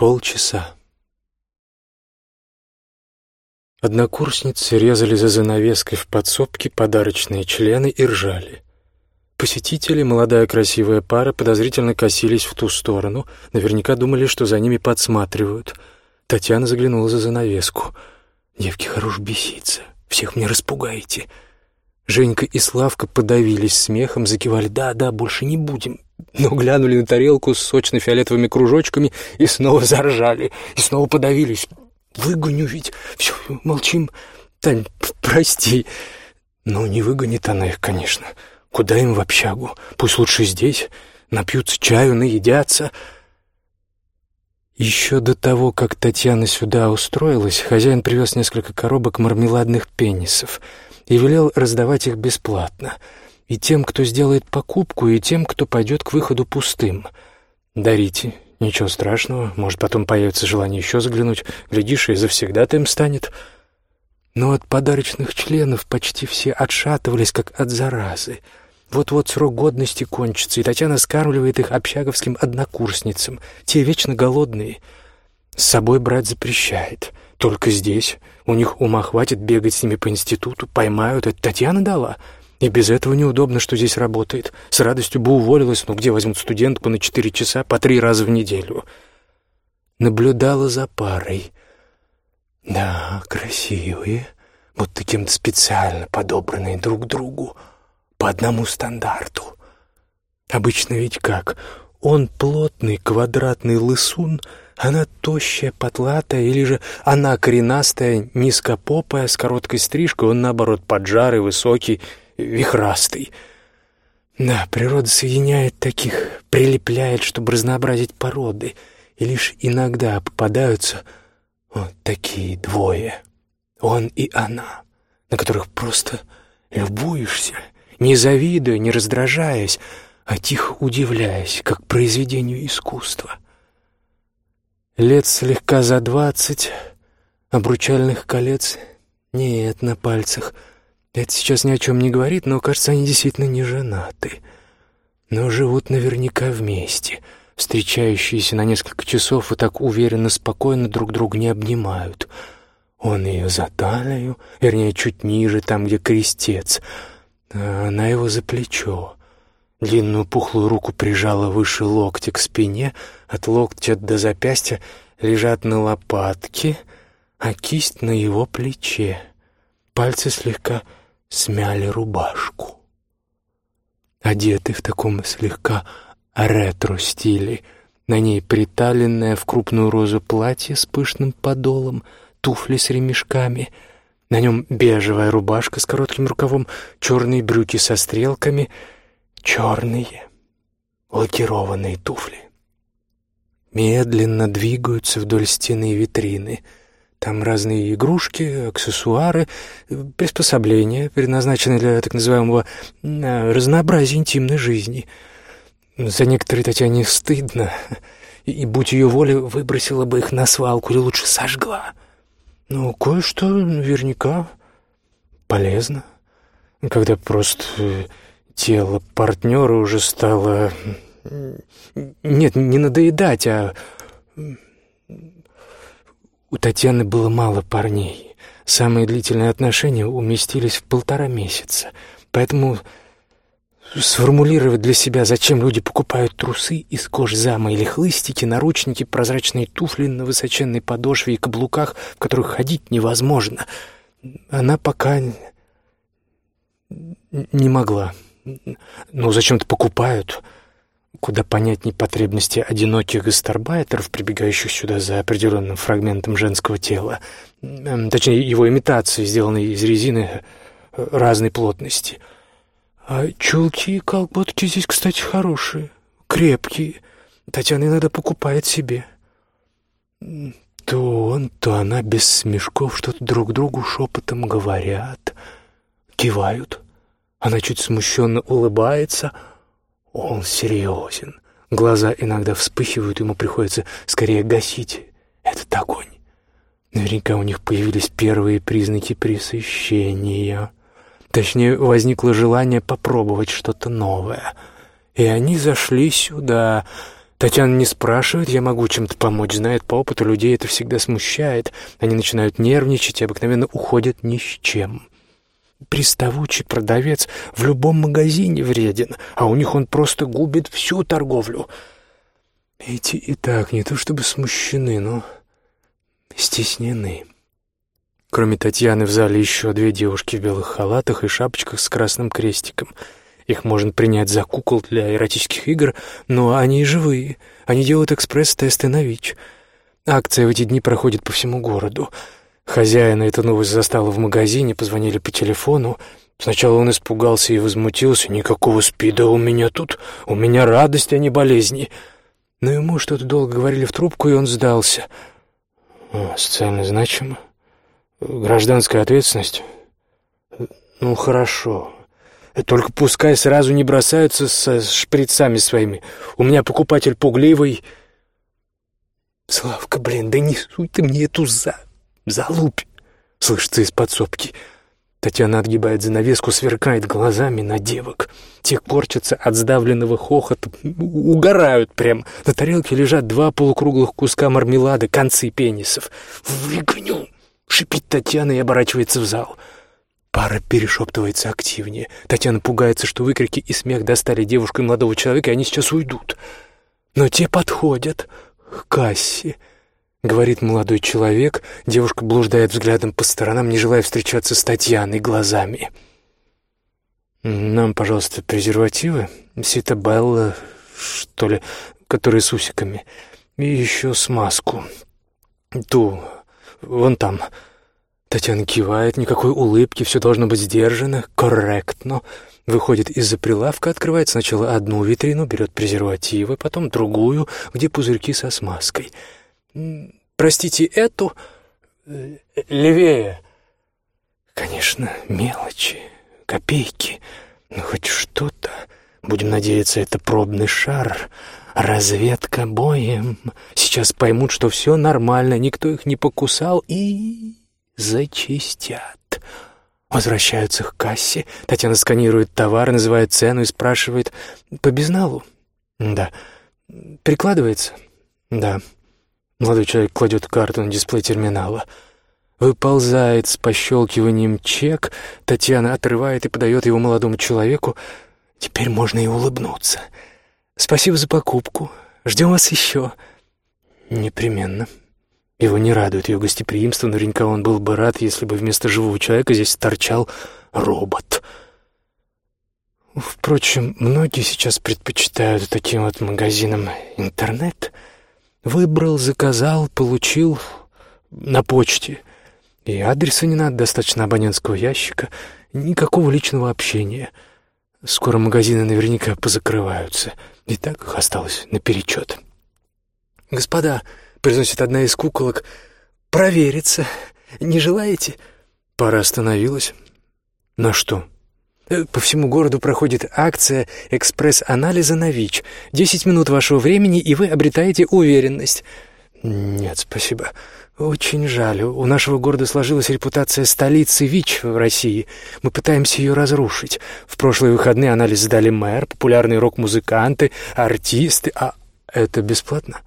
Полчаса. Однокурсницы резали за занавеской в подсобке подарочные члены и ржали. Посетители, молодая красивая пара, подозрительно косились в ту сторону, наверняка думали, что за ними подсматривают. Татьяна заглянула за занавеску. «Девки, хорош беситься, всех мне распугаете». Женька и Славка подавились смехом, закивали «да-да, больше не будем», но глянули на тарелку с сочно-фиолетовыми кружочками и снова заржали, и снова подавились. «Выгоню ведь! Все, молчим. Тань, прости». «Ну, не выгонит она их, конечно. Куда им в общагу? Пусть лучше здесь. Напьются чаю, наедятся». Еще до того, как Татьяна сюда устроилась, хозяин привез несколько коробок мармеладных пенисов — и велел раздавать их бесплатно. И тем, кто сделает покупку, и тем, кто пойдет к выходу пустым. Дарите. Ничего страшного. Может, потом появится желание еще заглянуть. Глядишь, и завсегда-то им станет. Но от подарочных членов почти все отшатывались, как от заразы. Вот-вот срок годности кончится, и Татьяна скармливает их общаговским однокурсницам. Те вечно голодные. С собой брать запрещает. Только здесь. У них ума хватит бегать с ними по институту. Поймают. Это Татьяна дала. И без этого неудобно, что здесь работает. С радостью бы уволилась, но где возьмут студентку на четыре часа по три раза в неделю? Наблюдала за парой. Да, красивые, будто кем-то специально подобранные друг другу, по одному стандарту. Обычно ведь как? Он плотный квадратный лысун — она тощая, потлатая, или же она коренастая, низкопопая, с короткой стрижкой, он, наоборот, поджарый, высокий, вихрастый. Да, природа соединяет таких, прилепляет, чтобы разнообразить породы, и лишь иногда попадаются вот такие двое, он и она, на которых просто любуешься, не завидуя, не раздражаясь, а тихо удивляясь, как произведению искусства — Лет слегка за двадцать, обручальных колец нет на пальцах. Это сейчас ни о чем не говорит, но, кажется, они действительно не женаты. Но живут наверняка вместе, встречающиеся на несколько часов и так уверенно, спокойно друг друга не обнимают. Он ее за талию, вернее, чуть ниже, там, где крестец, а она его за плечо. Длинную пухлую руку прижала выше локтя к спине, от локтя до запястья лежат на лопатке, а кисть на его плече. Пальцы слегка смяли рубашку. Одеты в таком слегка ретро-стиле, на ней приталенное в крупную розу платье с пышным подолом, туфли с ремешками, на нем бежевая рубашка с коротким рукавом, черные брюки со стрелками — черные лакированные туфли. Медленно двигаются вдоль стены витрины. Там разные игрушки, аксессуары, приспособления, предназначенные для так называемого разнообразия интимной жизни. За некоторые Татьяне стыдно, и, будь ее воля, выбросила бы их на свалку или лучше сожгла. Но кое-что наверняка полезно, когда просто э, тело партнера уже стало... Нет, не надоедать, а... У Татьяны было мало парней. Самые длительные отношения уместились в полтора месяца. Поэтому сформулировать для себя, зачем люди покупают трусы из кожзама или хлыстики, наручники, прозрачные туфли на высоченной подошве и каблуках, в которых ходить невозможно, она пока не могла. Ну, зачем-то покупают. Куда понятнее потребности одиноких гастарбайтеров, прибегающих сюда за определенным фрагментом женского тела. Точнее, его имитации, сделанной из резины э, разной плотности. А чулки и колготки здесь, кстати, хорошие, крепкие. Татьяна иногда покупает себе. То он, то она без смешков что-то друг другу шепотом говорят, кивают. Она чуть смущенно улыбается. Он серьезен. Глаза иногда вспыхивают, ему приходится скорее гасить этот огонь. Наверняка у них появились первые признаки пресыщения. Точнее, возникло желание попробовать что-то новое. И они зашли сюда. Татьяна не спрашивает, я могу чем-то помочь, знает по опыту людей, это всегда смущает. Они начинают нервничать и обыкновенно уходят ни с чем. Приставучий продавец в любом магазине вреден, а у них он просто губит всю торговлю. Эти и так не то чтобы смущены, но стеснены. Кроме Татьяны в зале еще две девушки в белых халатах и шапочках с красным крестиком. Их можно принять за кукол для эротических игр, но они живые. Они делают экспресс-тесты на ВИЧ. Акция в эти дни проходит по всему городу. Хозяина эта новость застала в магазине, позвонили по телефону. Сначала он испугался и возмутился. «Никакого спида у меня тут. У меня радость, а не болезни». Но ему что-то долго говорили в трубку, и он сдался. «Социально значимо?» Гражданская ответственность? Ну, хорошо. Только пускай сразу не бросаются со шприцами своими. У меня покупатель пугливый. Славка, блин, да не суй ты мне эту за... залупь. Слышится из подсобки. Татьяна отгибает занавеску, сверкает глазами на девок. Те корчатся от сдавленного хохота, угорают прям. На тарелке лежат два полукруглых куска мармелада, концы пенисов. «Выгоню!» Шипит Татьяна и оборачивается в зал. Пара перешептывается активнее. Татьяна пугается, что выкрики и смех достали девушку и молодого человека, и они сейчас уйдут. Но те подходят к кассе. Говорит молодой человек, девушка блуждает взглядом по сторонам, не желая встречаться с Татьяной глазами. «Нам, пожалуйста, презервативы, ситабелла, что ли, которые с усиками, и еще смазку. Ту, Вон там». Татьяна кивает, никакой улыбки, все должно быть сдержано, корректно. Выходит из-за прилавка, открывает сначала одну витрину, берет презервативы, потом другую, где пузырьки со смазкой. «Простите, эту...» э, «Левее». Конечно, мелочи, копейки, но хоть что-то. Будем надеяться, это пробный шар. Разведка боем. Сейчас поймут, что все нормально, никто их не покусал и зачистят. Возвращаются к кассе. Татьяна сканирует товар, называет цену и спрашивает «По безналу?» «Да». «Прикладывается?» «Да». Молодой человек кладет карту на дисплей терминала. Выползает с пощелкиванием чек. Татьяна отрывает и подает его молодому человеку. Теперь можно и улыбнуться. Спасибо за покупку. Ждем вас еще. Непременно. Его не радует ее гостеприимство, наверняка он был бы рад, если бы вместо живого человека здесь торчал робот. Впрочем, многие сейчас предпочитают таким вот магазинам интернет. Выбрал, заказал, получил на почте. И адреса не надо, достаточно абонентского ящика, никакого личного общения. Скоро магазины наверняка позакрываются — и так их осталось наперечет. «Господа», — произносит одна из куколок, — «провериться. Не желаете?» Пара остановилась. «На что?» «Э, «По всему городу проходит акция экспресс-анализа на ВИЧ. Десять минут вашего времени, и вы обретаете уверенность». «Нет, спасибо. Очень жаль. У нашего города сложилась репутация столицы ВИЧ в России. Мы пытаемся ее разрушить. В прошлые выходные анализ сдали мэр, популярные рок-музыканты, артисты. А это бесплатно?»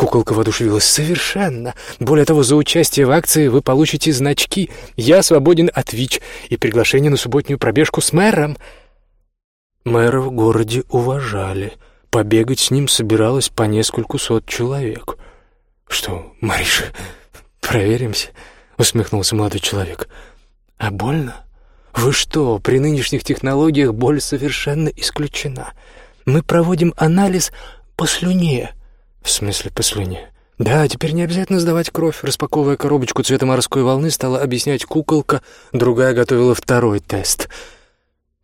Куколка воодушевилась совершенно. Более того, за участие в акции вы получите значки «Я свободен от ВИЧ» и приглашение на субботнюю пробежку с мэром. Мэра в городе уважали. Побегать с ним собиралось по нескольку сот человек. «Что, Мариша, проверимся?» — усмехнулся молодой человек. «А больно? Вы что, при нынешних технологиях боль совершенно исключена. Мы проводим анализ по слюне». «В смысле по слюне?» «Да, теперь не обязательно сдавать кровь». Распаковывая коробочку цвета морской волны, стала объяснять куколка, другая готовила второй тест.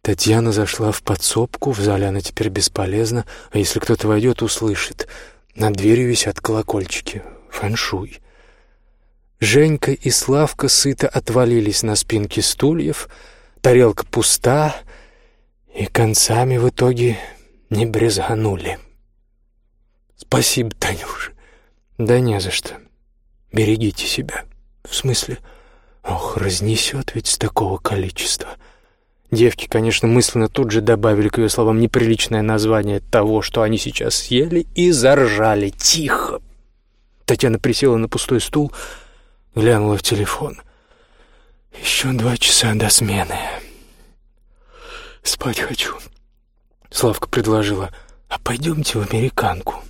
Татьяна зашла в подсобку, в зале она теперь бесполезна, а если кто-то войдет, услышит. Над дверью висят колокольчики фэншуй. Женька и Славка сыто отвалились на спинки стульев, тарелка пуста, и концами в итоге не брезганули. «Спасибо, Танюша». «Да не за что. Берегите себя». «В смысле?» «Ох, разнесет ведь с такого количества». Девки, конечно, мысленно тут же добавили к ее словам неприличное название того, что они сейчас съели, и заржали. Тихо! Татьяна присела на пустой стул, глянула в телефон. «Еще два часа до смены. Спать хочу». Славка предложила. «А пойдемте в американку».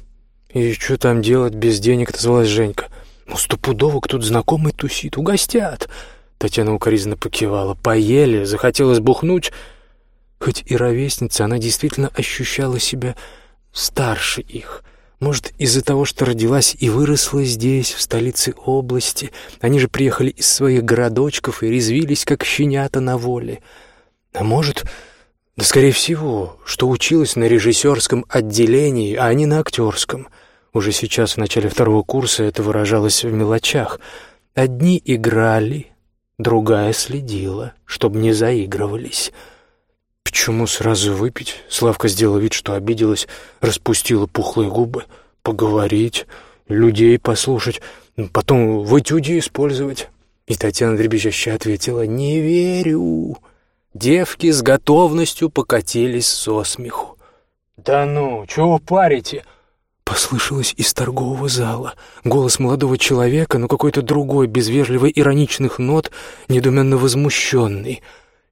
«И что там делать без денег?» — отозвалась Женька. «Ну, стопудово тут знакомый тусит. Угостят». Татьяна укоризненно покивала. «Поели, захотелось бухнуть». Хоть и ровесница, она действительно ощущала себя старше их. Может, из-за того, что родилась и выросла здесь, в столице области. Они же приехали из своих городочков и резвились, как щенята на воле. А может, да скорее всего, что училась на режиссерском отделении, а не на актерском. Уже сейчас, в начале второго курса, это выражалось в мелочах. Одни играли, другая следила, чтобы не заигрывались. Почему сразу выпить? Славка сделала вид, что обиделась, распустила пухлые губы. Поговорить, людей послушать, потом в этюде использовать. И Татьяна дребезжаще ответила «Не верю». Девки с готовностью покатились со смеху. «Да ну, чего парите?» Послышалось из торгового зала. Голос молодого человека, но какой-то другой, без вежливо ироничных нот, недуменно возмущенный.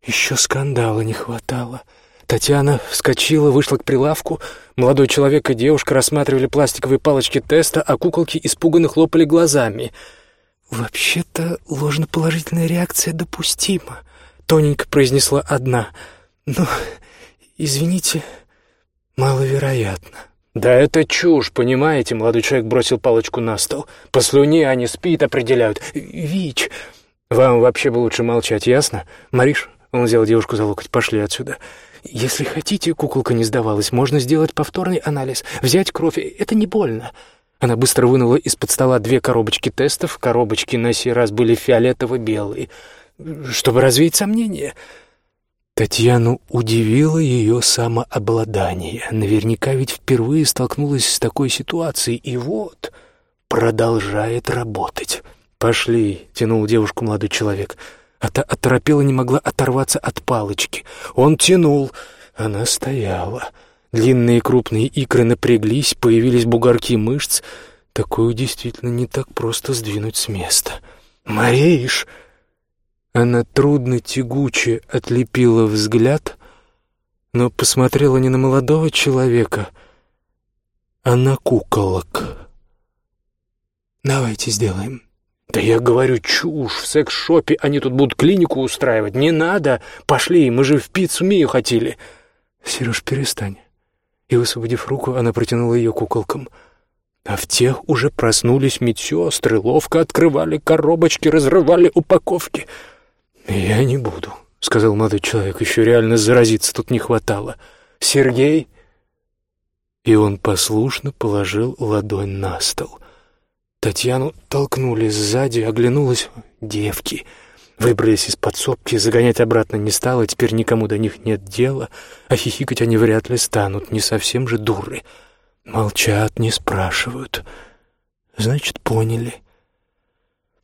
Еще скандала не хватало. Татьяна вскочила, вышла к прилавку. Молодой человек и девушка рассматривали пластиковые палочки теста, а куколки испуганно хлопали глазами. «Вообще-то ложноположительная реакция допустима», — тоненько произнесла одна. «Но, извините, маловероятно». «Да это чушь, понимаете?» — молодой человек бросил палочку на стол. «По слюне они спит определяют. Вич, вам вообще бы лучше молчать, ясно? Мариш?» — он взял девушку за локоть. «Пошли отсюда. Если хотите, куколка не сдавалась, можно сделать повторный анализ, взять кровь. Это не больно». Она быстро вынула из-под стола две коробочки тестов. Коробочки на сей раз были фиолетово-белые. Чтобы развеять сомнения... Татьяну удивило ее самообладание. Наверняка ведь впервые столкнулась с такой ситуацией, и вот продолжает работать. «Пошли», — тянул девушку молодой человек. А та оторопела, не могла оторваться от палочки. Он тянул, она стояла. Длинные крупные икры напряглись, появились бугорки мышц. Такую действительно не так просто сдвинуть с места. «Мариш!» Она трудно тягуче отлепила взгляд, но посмотрела не на молодого человека, а на куколок. «Давайте сделаем». «Да я говорю, чушь, в секс-шопе они тут будут клинику устраивать. Не надо! Пошли, мы же в пиццу Мию хотели!» «Сереж, перестань». И, высвободив руку, она протянула ее куколкам. А в тех уже проснулись медсестры, ловко открывали коробочки, разрывали упаковки — «Я не буду», — сказал молодой человек. «Еще реально заразиться тут не хватало. Сергей...» И он послушно положил ладонь на стол. Татьяну толкнули сзади, оглянулась. Девки выбрались из подсобки, загонять обратно не стало, теперь никому до них нет дела, а хихикать они вряд ли станут, не совсем же дуры. Молчат, не спрашивают. Значит, поняли.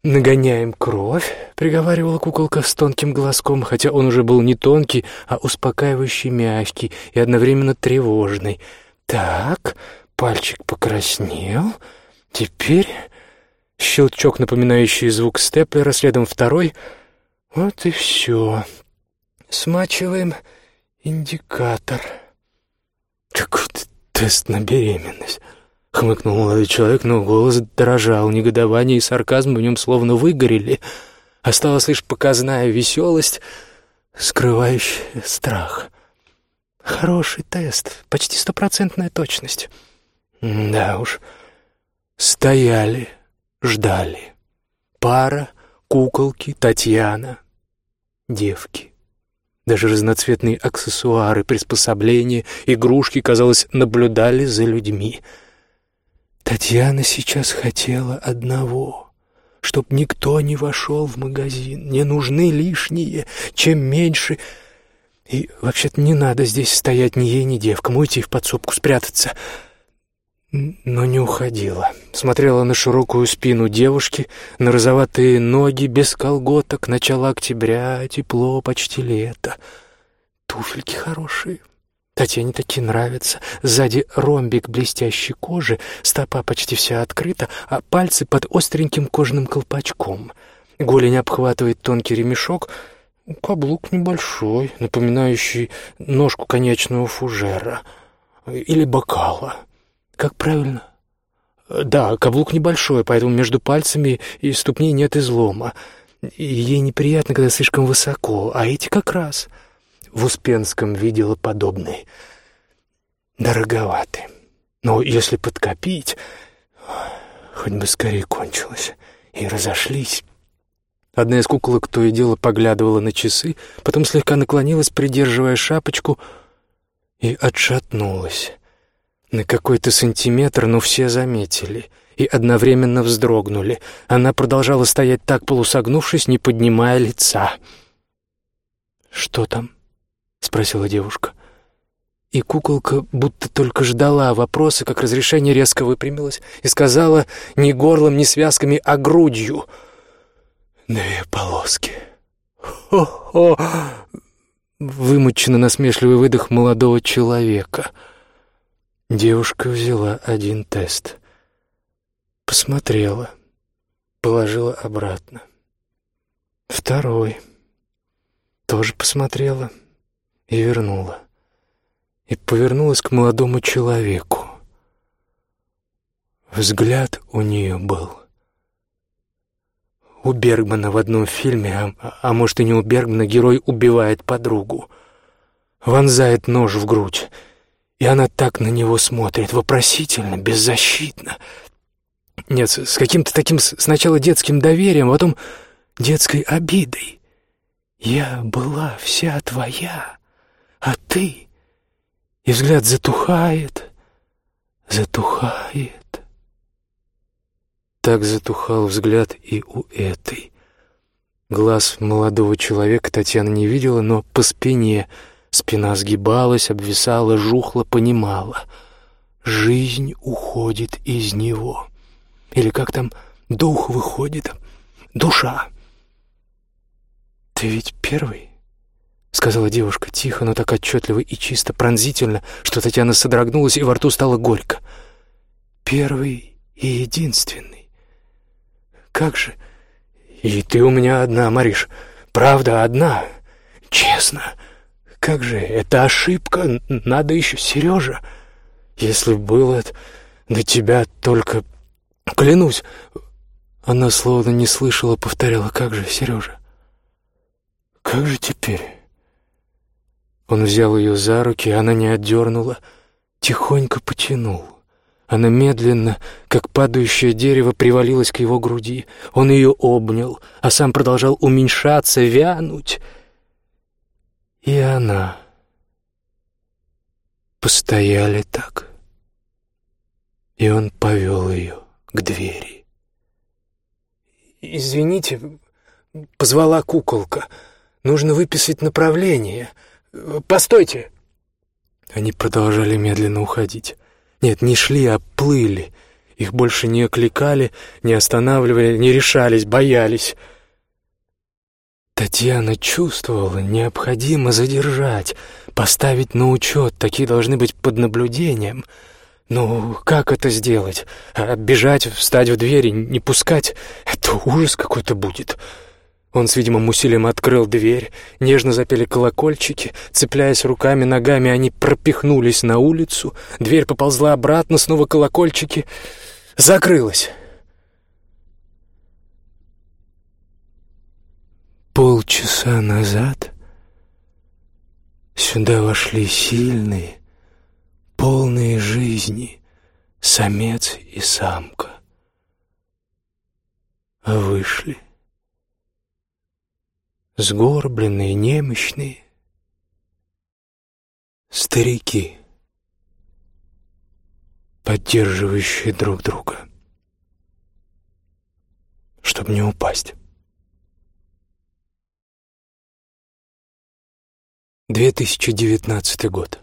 «Нагоняем кровь», — приговаривала куколка с тонким голоском, хотя он уже был не тонкий, а успокаивающий мягкий и одновременно тревожный. «Так, пальчик покраснел. Теперь...» Щелчок, напоминающий звук степлера, следом второй. «Вот и все. Смачиваем индикатор». «Какой-то тест на беременность». — хмыкнул молодой человек, но голос дрожал, негодование и сарказм в нем словно выгорели. Осталась лишь показная веселость, скрывающая страх. Хороший тест, почти стопроцентная точность. Да уж, стояли, ждали. Пара, куколки, Татьяна, девки. Даже разноцветные аксессуары, приспособления, игрушки, казалось, наблюдали за людьми — Татьяна сейчас хотела одного, чтоб никто не вошел в магазин. Не нужны лишние, чем меньше. И вообще-то не надо здесь стоять ни ей, ни девкам, уйти в подсобку, спрятаться. Но не уходила. Смотрела на широкую спину девушки, на розоватые ноги без колготок, начало октября, тепло, почти лето. туфельки хорошие. Татьяне такие нравятся. Сзади ромбик блестящей кожи, стопа почти вся открыта, а пальцы под остреньким кожаным колпачком. Голень обхватывает тонкий ремешок, каблук небольшой, напоминающий ножку конечного фужера или бокала. Как правильно? Да, каблук небольшой, поэтому между пальцами и ступней нет излома. Ей неприятно, когда слишком высоко, а эти как раз — в Успенском видела подобный. Дороговаты. Но если подкопить, хоть бы скорее кончилось. И разошлись. Одна из куколок то и дело поглядывала на часы, потом слегка наклонилась, придерживая шапочку, и отшатнулась. На какой-то сантиметр, но все заметили и одновременно вздрогнули. Она продолжала стоять так, полусогнувшись, не поднимая лица. «Что там?» — спросила девушка. И куколка будто только ждала вопроса, как разрешение резко выпрямилась и сказала не горлом, не связками, а грудью. «Две полоски». «Хо-хо!» — вымученно насмешливый выдох молодого человека. Девушка взяла один тест. Посмотрела, положила обратно. Второй. Тоже посмотрела и вернула. И повернулась к молодому человеку. Взгляд у нее был. У Бергмана в одном фильме, а, а может и не у Бергмана, герой убивает подругу. Вонзает нож в грудь. И она так на него смотрит, вопросительно, беззащитно. Нет, с каким-то таким сначала детским доверием, а потом детской обидой. «Я была вся твоя, а ты...» И взгляд затухает, затухает. Так затухал взгляд и у этой. Глаз молодого человека Татьяна не видела, но по спине спина сгибалась, обвисала, жухла, понимала. Жизнь уходит из него. Или как там дух выходит, душа. «Ты ведь первый?» — сказала девушка тихо, но так отчетливо и чисто, пронзительно, что Татьяна содрогнулась, и во рту стало горько. «Первый и единственный. Как же...» «И ты у меня одна, Мариш. Правда, одна. Честно. Как же, это ошибка. Надо еще Сережа. Если было до тебя только... Клянусь...» Она словно не слышала, повторяла, «Как же, Сережа? Как же теперь?» Он взял ее за руки, она не отдернула, тихонько потянул. Она медленно, как падающее дерево, привалилась к его груди. Он ее обнял, а сам продолжал уменьшаться, вянуть. И она... Постояли так. И он повел ее к двери. «Извините», — позвала куколка, — «нужно выписать направление». Постойте!» Они продолжали медленно уходить. Нет, не шли, а плыли. Их больше не окликали, не останавливали, не решались, боялись. Татьяна чувствовала, необходимо задержать, поставить на учет, такие должны быть под наблюдением. Ну, как это сделать? Оббежать, встать в двери, не пускать? Это ужас какой-то будет. Он с видимым усилием открыл дверь, нежно запели колокольчики, цепляясь руками, ногами, они пропихнулись на улицу, дверь поползла обратно, снова колокольчики, закрылась. Полчаса назад сюда вошли сильные, полные жизни самец и самка, а вышли — сгорбленные, немощные. Старики, поддерживающие друг друга, чтобы не упасть. 2019 год.